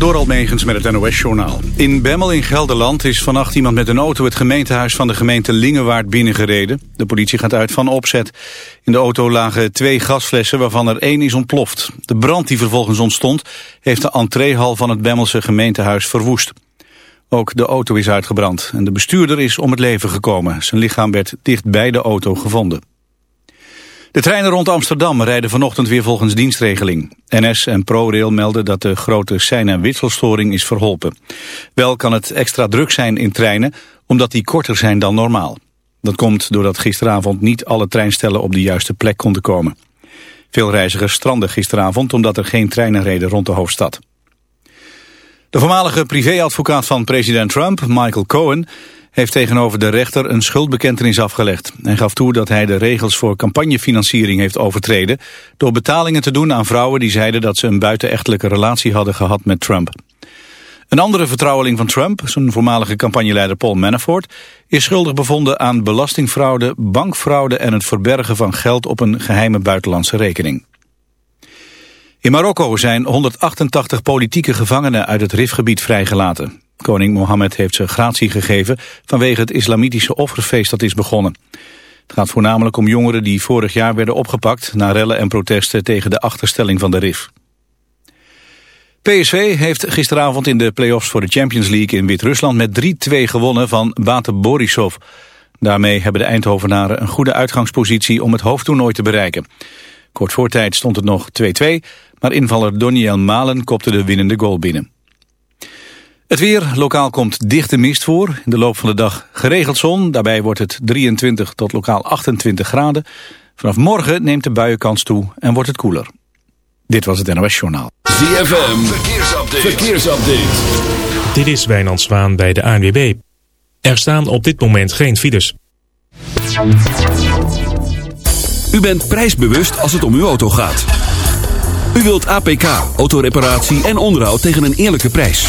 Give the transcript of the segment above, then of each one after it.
Door Almegens met het NOS-journaal. In Bemmel in Gelderland is vannacht iemand met een auto het gemeentehuis van de gemeente Lingewaard binnengereden. De politie gaat uit van opzet. In de auto lagen twee gasflessen waarvan er één is ontploft. De brand die vervolgens ontstond heeft de entreehal van het Bemmelse gemeentehuis verwoest. Ook de auto is uitgebrand en de bestuurder is om het leven gekomen. Zijn lichaam werd dicht bij de auto gevonden. De treinen rond Amsterdam rijden vanochtend weer volgens dienstregeling. NS en ProRail melden dat de grote sein- en wisselstoring is verholpen. Wel kan het extra druk zijn in treinen, omdat die korter zijn dan normaal. Dat komt doordat gisteravond niet alle treinstellen op de juiste plek konden komen. Veel reizigers stranden gisteravond omdat er geen treinen reden rond de hoofdstad. De voormalige privéadvocaat van president Trump, Michael Cohen heeft tegenover de rechter een schuldbekentenis afgelegd. Hij gaf toe dat hij de regels voor campagnefinanciering heeft overtreden... door betalingen te doen aan vrouwen die zeiden dat ze een buitenechtelijke relatie hadden gehad met Trump. Een andere vertrouweling van Trump, zijn voormalige campagneleider Paul Manafort... is schuldig bevonden aan belastingfraude, bankfraude en het verbergen van geld op een geheime buitenlandse rekening. In Marokko zijn 188 politieke gevangenen uit het RIF-gebied vrijgelaten. Koning Mohammed heeft ze gratie gegeven vanwege het islamitische offerfeest dat is begonnen. Het gaat voornamelijk om jongeren die vorig jaar werden opgepakt... na rellen en protesten tegen de achterstelling van de RIF. PSV heeft gisteravond in de play-offs voor de Champions League in Wit-Rusland... met 3-2 gewonnen van Bate Borisov. Daarmee hebben de Eindhovenaren een goede uitgangspositie om het hoofdtoernooi te bereiken. Kort voor tijd stond het nog 2-2, maar invaller Doniel Malen kopte de winnende goal binnen. Het weer, lokaal komt dichte mist voor. In de loop van de dag geregeld zon. Daarbij wordt het 23 tot lokaal 28 graden. Vanaf morgen neemt de buienkans toe en wordt het koeler. Dit was het NOS Journaal. ZFM, verkeersupdate. verkeersupdate. Dit is Wijnand Zwaan bij de ANWB. Er staan op dit moment geen files. U bent prijsbewust als het om uw auto gaat. U wilt APK, autoreparatie en onderhoud tegen een eerlijke prijs.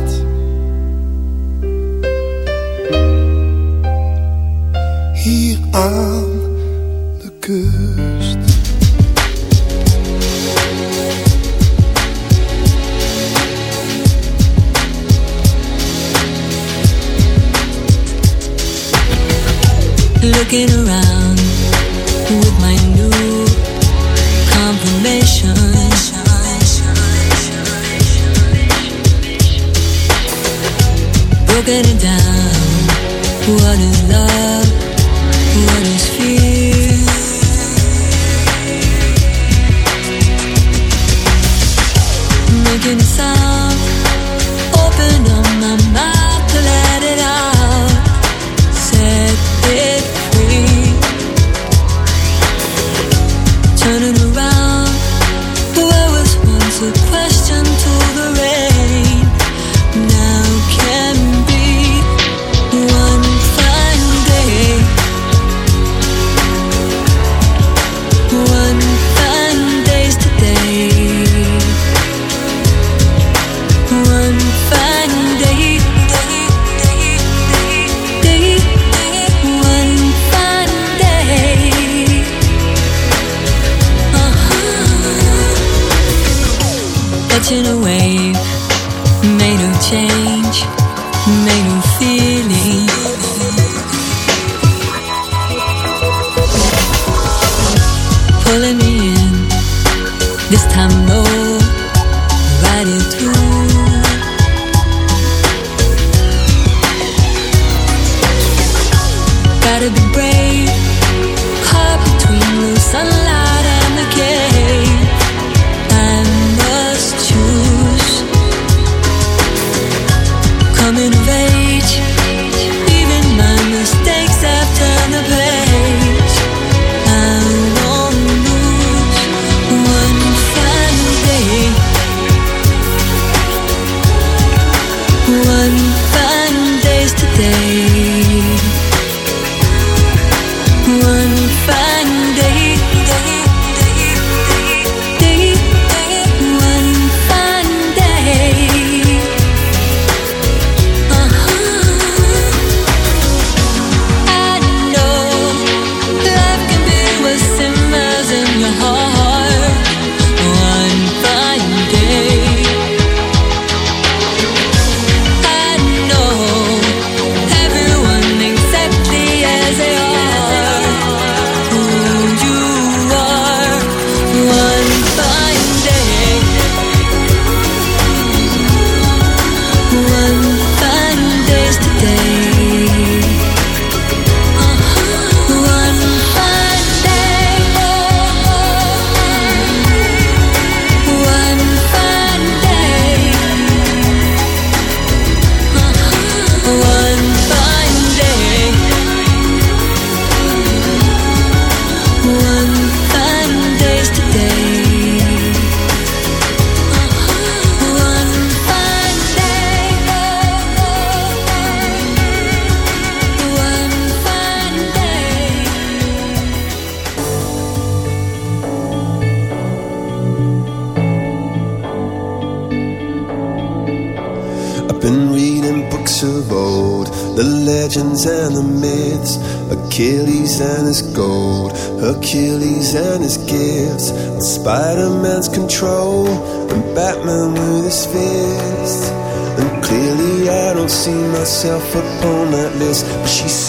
Hier aan de kust. Looking around with my new confirmation. Broken it down. What is love? inside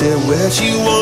said, Where'd you wanna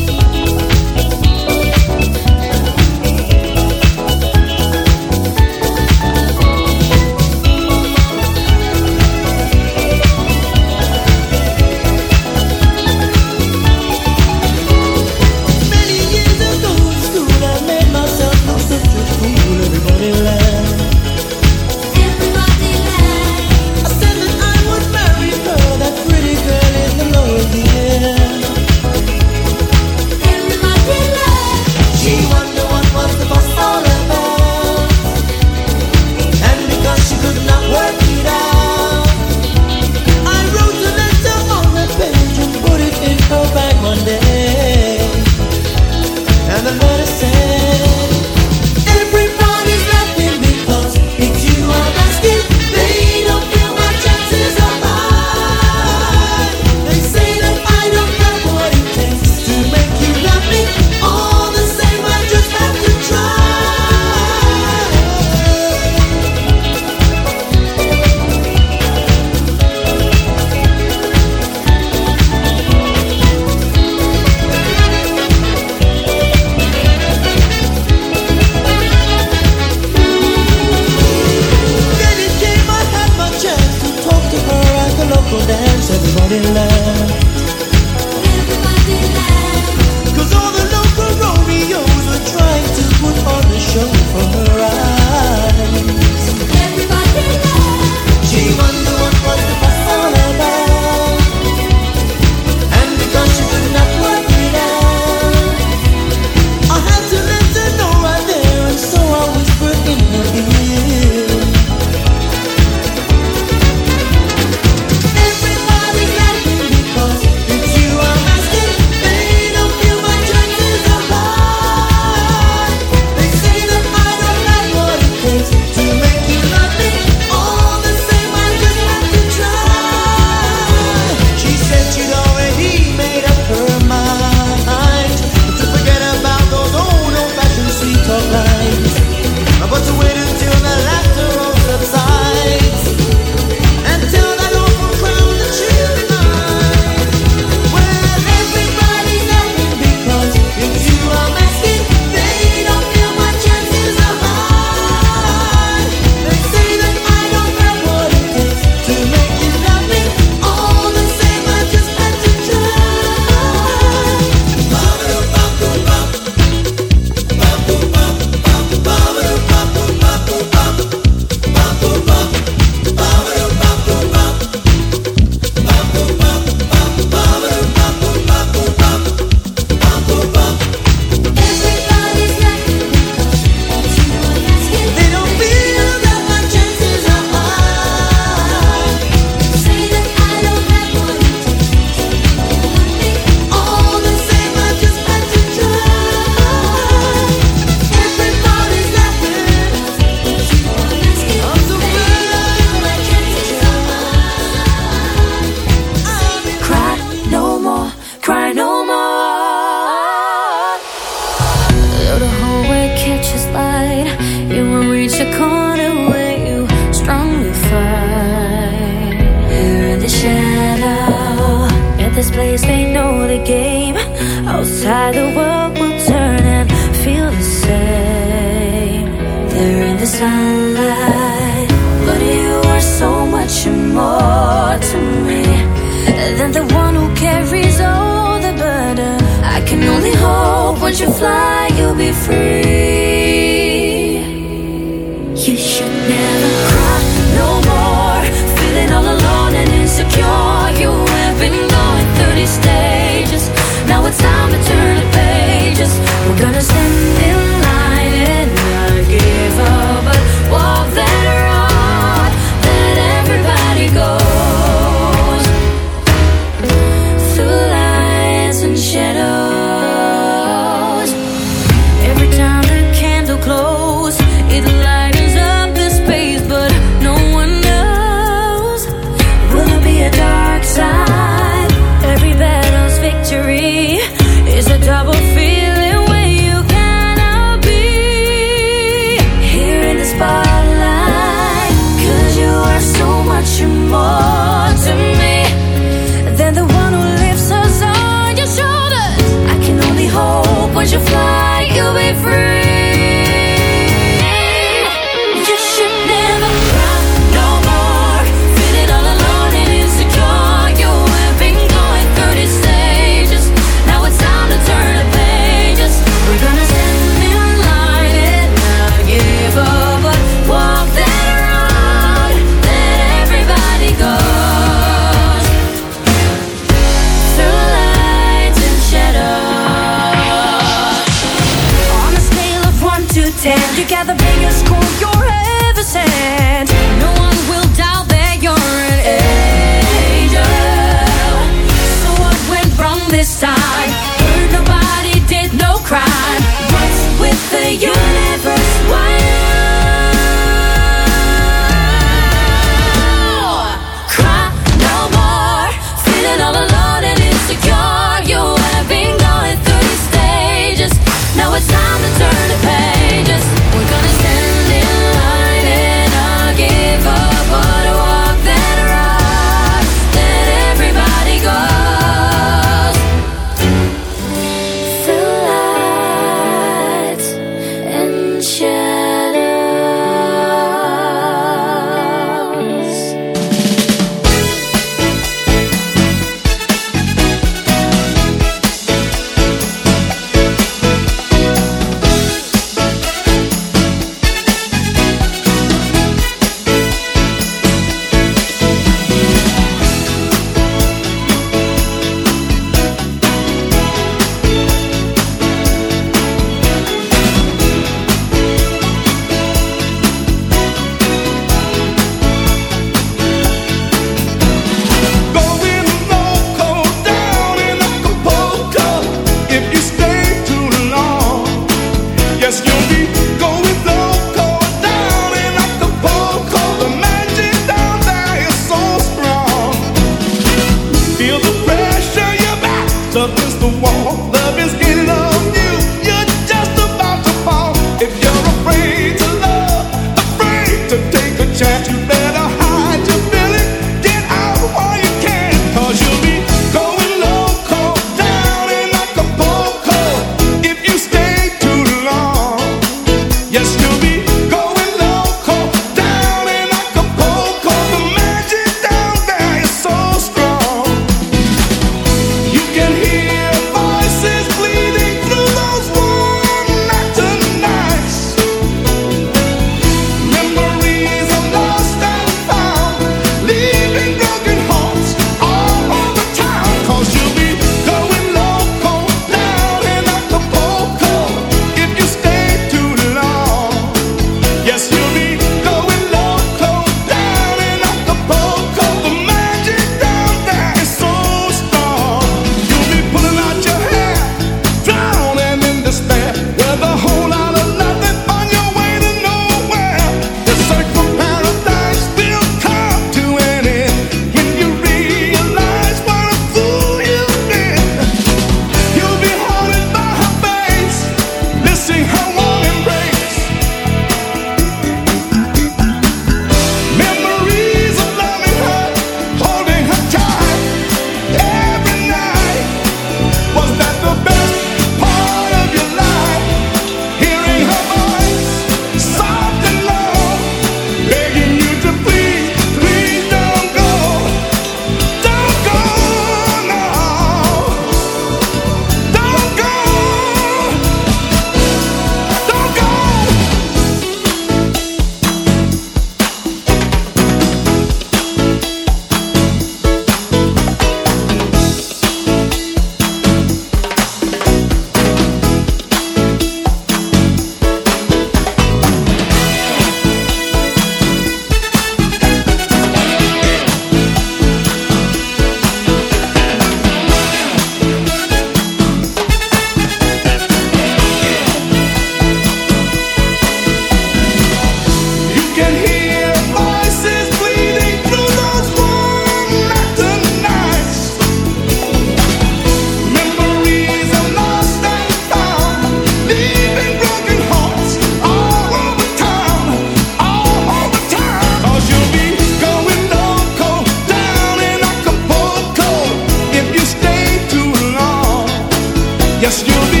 Yes, you'll be.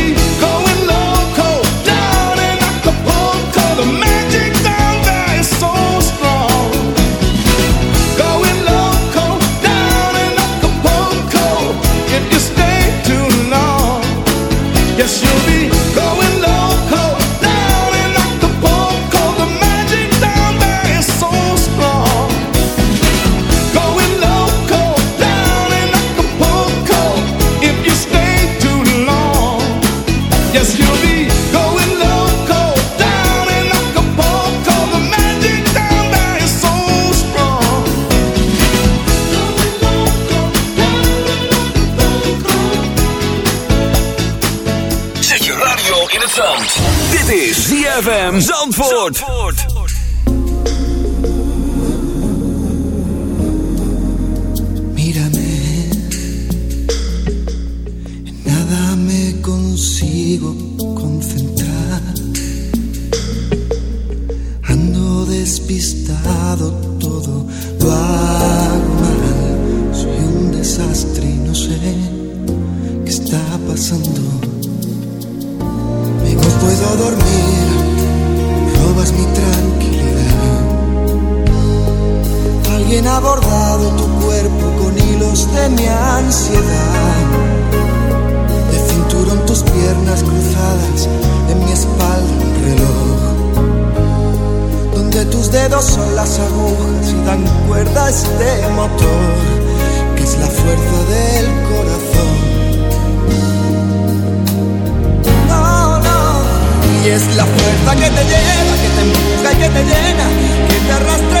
Zandvoort. que te arrastre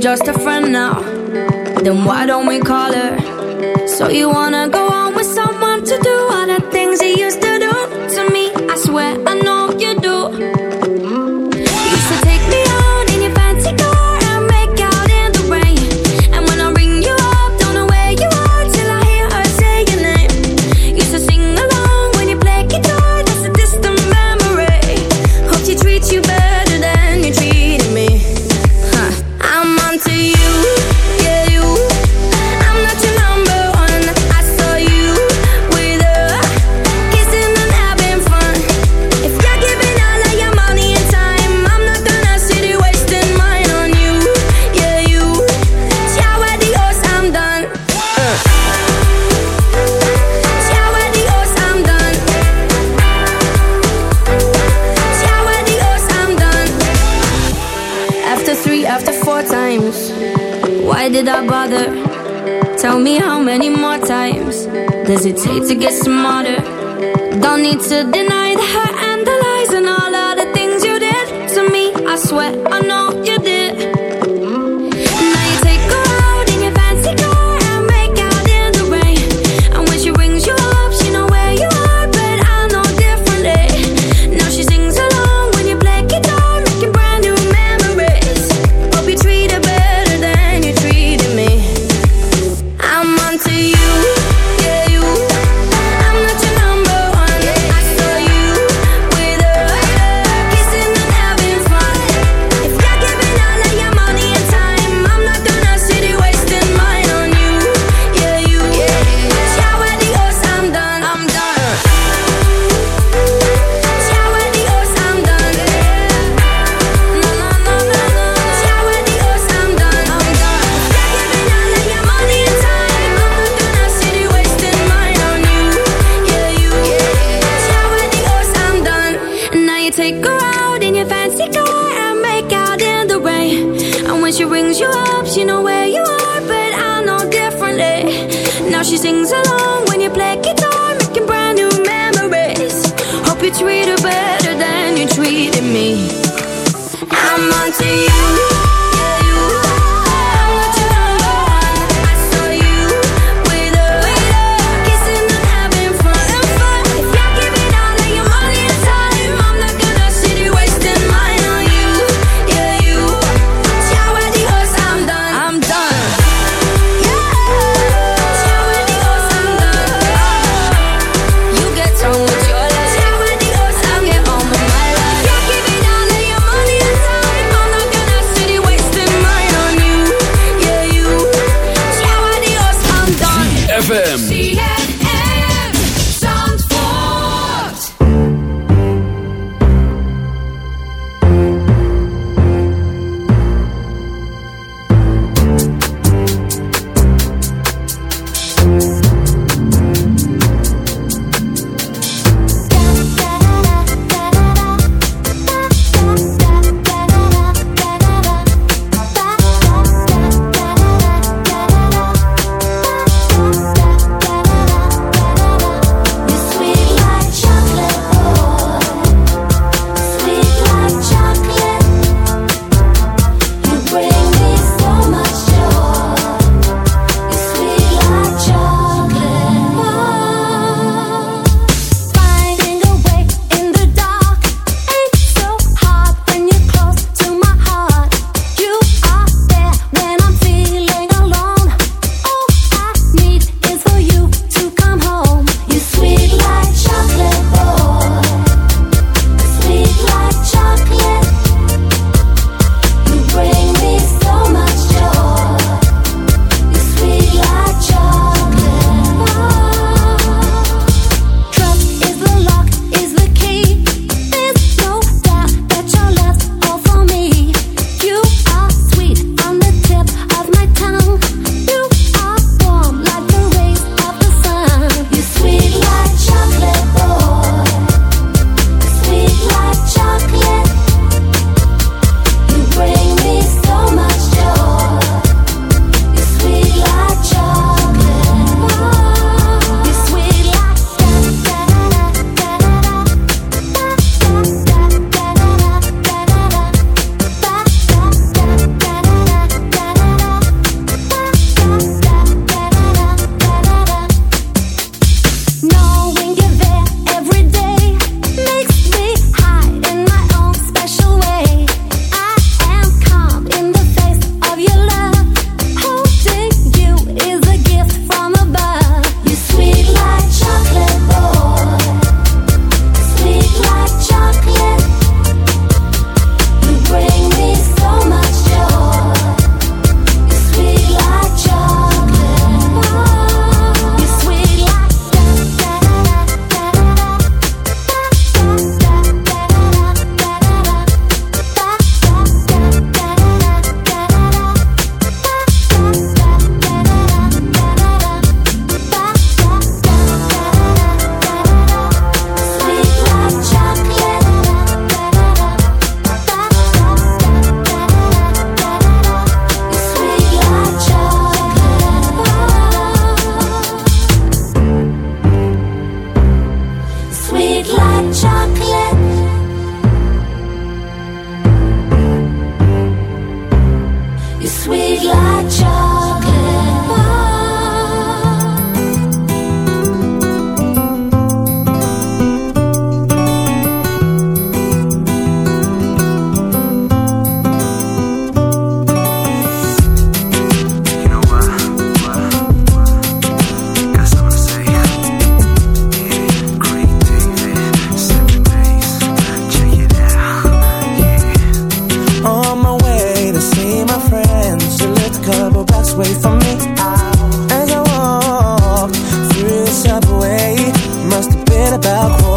just a friend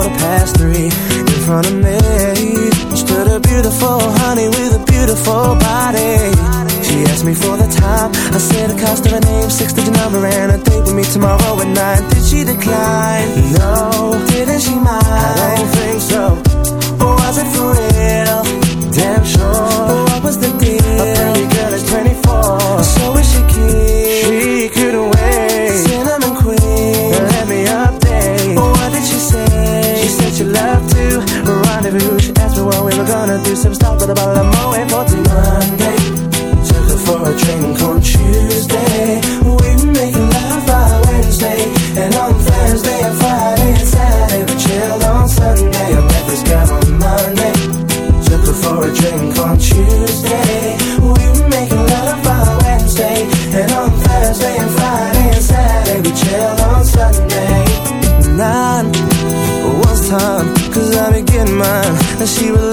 quarter past three in front of me stood a beautiful honey with a beautiful body. She asked me for the time. I said the cost of her name, six digit number, and a date with me tomorrow at night Did she decline? No. Didn't she mind? I don't think so. Or was it for real? Damn sure. But what was the deal? do some stuff, but I'm away for till Monday. Took her for a drink on Tuesday. We make love by Wednesday, and on Thursday and Friday and Saturday we chilled on Sunday. I met this girl on Monday. Took her for a drink on Tuesday. We make love by Wednesday, and on Thursday and Friday and Saturday we chilled on Sunday. Nine, was time, cause I be getting mine, and she was